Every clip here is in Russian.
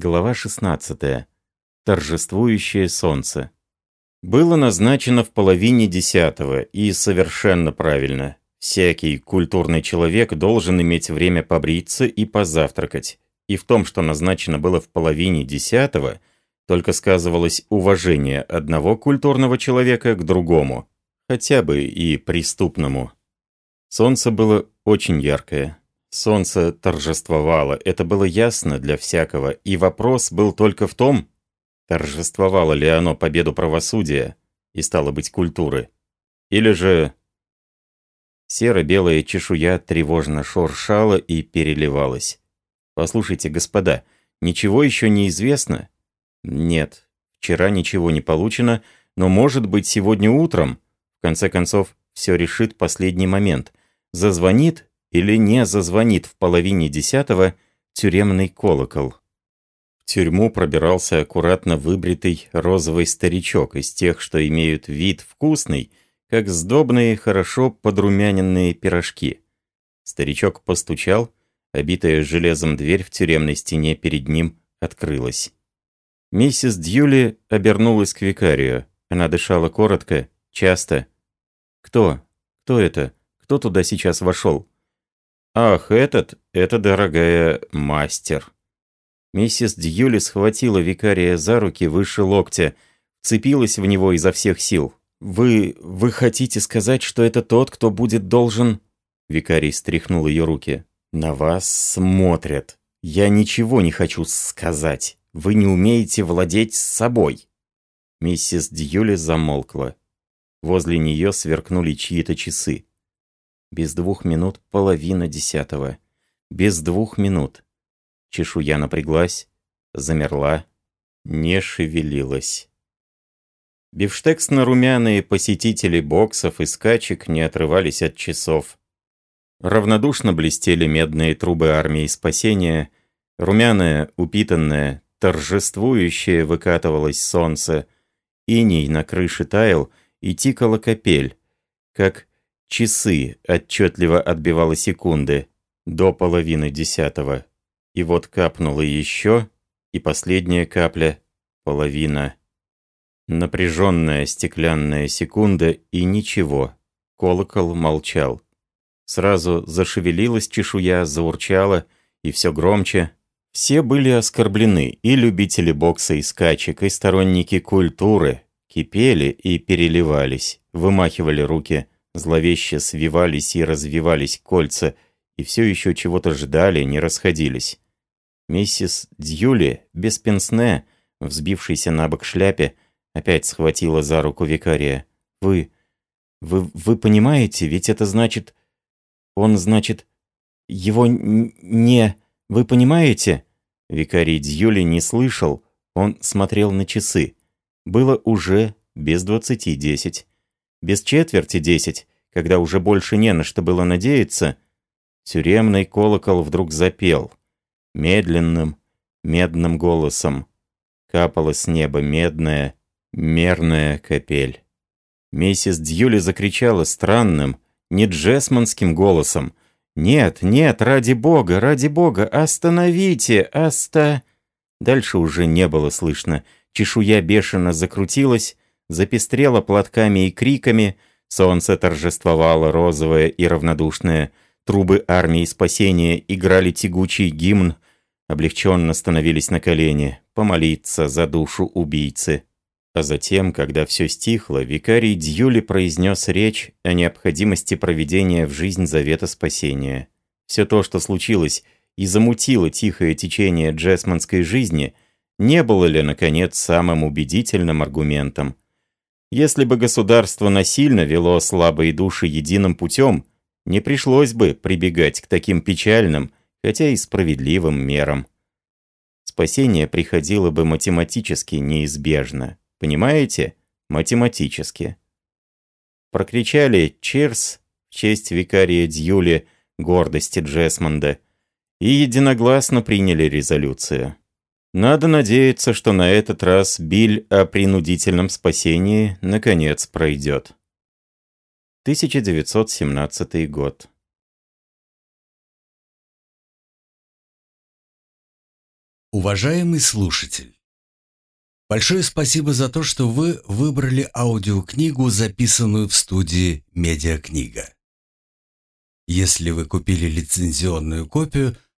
Глава 16. Торжествующее солнце. Было назначено в половине десятого, и совершенно правильно. Всякий культурный человек должен иметь время побриться и позавтракать. И в том, что назначено было в половине десятого, только сказывалось уважение одного культурного человека к другому, хотя бы и преступному. Солнце было очень яркое. Солнце торжествовало, это было ясно для всякого, и вопрос был только в том, торжествовало ли оно победу правосудия и, стало быть, культуры, или же серо-белая чешуя тревожно шуршала и переливалась. «Послушайте, господа, ничего еще не известно?» «Нет, вчера ничего не получено, но, может быть, сегодня утром, в конце концов, все решит последний момент. Зазвонит или не зазвонит в половине десятого тюремный колокол. В тюрьму пробирался аккуратно выбритый розовый старичок из тех, что имеют вид вкусный, как сдобные, хорошо подрумяненные пирожки. Старичок постучал, обитая железом дверь в тюремной стене перед ним открылась. Миссис Дьюли обернулась к викарию. Она дышала коротко, часто. «Кто? Кто это? Кто туда сейчас вошел?» «Ах, этот, это, дорогая, мастер». Миссис Дьюли схватила викария за руки выше локтя, цепилась в него изо всех сил. «Вы... вы хотите сказать, что это тот, кто будет должен...» Викарий стряхнул ее руки. «На вас смотрят. Я ничего не хочу сказать. Вы не умеете владеть собой». Миссис Дьюли замолкла. Возле нее сверкнули чьи-то часы. Без двух минут половина десятого. Без двух минут. Чешуя напряглась, замерла, не шевелилась. Бифштексно-румяные посетители боксов и скачек не отрывались от часов. Равнодушно блестели медные трубы армии спасения, румяное, упитанное, торжествующее выкатывалось солнце, иней на крыше таял и тикала капель, как Часы отчетливо отбивала секунды до половины десятого. И вот капнула еще, и последняя капля — половина. Напряженная стеклянная секунда и ничего. Колокол молчал. Сразу зашевелилась чешуя, заурчала, и все громче. Все были оскорблены, и любители бокса и скачек, и сторонники культуры, кипели и переливались, вымахивали руки — Зловеще свивались и развивались кольца, и все еще чего-то ждали, не расходились. Миссис Дьюли, без пенсне, взбившейся на бок шляпе, опять схватила за руку викария. «Вы... вы... вы понимаете, ведь это значит... он, значит... его не... вы понимаете?» Викарий Дьюли не слышал, он смотрел на часы. Было уже без двадцати десять. Без четверти десять, когда уже больше не на что было надеяться, тюремный колокол вдруг запел. Медленным, медным голосом. Капала с неба медная, мерная капель. Миссис Дьюли закричала странным, не джесманским голосом. «Нет, нет, ради бога, ради бога, остановите, оста...» Дальше уже не было слышно. Чешуя бешено закрутилась, запестрело платками и криками, солнце торжествовало розовое и равнодушное, трубы армии спасения играли тягучий гимн, облегченно становились на колени, помолиться за душу убийцы. А затем, когда все стихло, викарий Дьюли произнес речь о необходимости проведения в жизнь завета спасения. Все то, что случилось и замутило тихое течение джесманской жизни, не было ли, наконец, самым убедительным аргументом? Если бы государство насильно вело слабые души единым путем, не пришлось бы прибегать к таким печальным, хотя и справедливым мерам. Спасение приходило бы математически неизбежно. Понимаете? Математически. Прокричали «Чирс» в честь викария Дьюли, гордости Джесмонда, и единогласно приняли резолюцию. Надо надеяться, что на этот раз биль о принудительном спасении наконец пройдет. 1917 год. Уважаемый слушатель, большое спасибо за то, что вы выбрали аудиокнигу, записанную в студии «Медиакнига». Если вы купили лицензионную копию,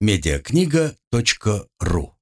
mediakнига.ру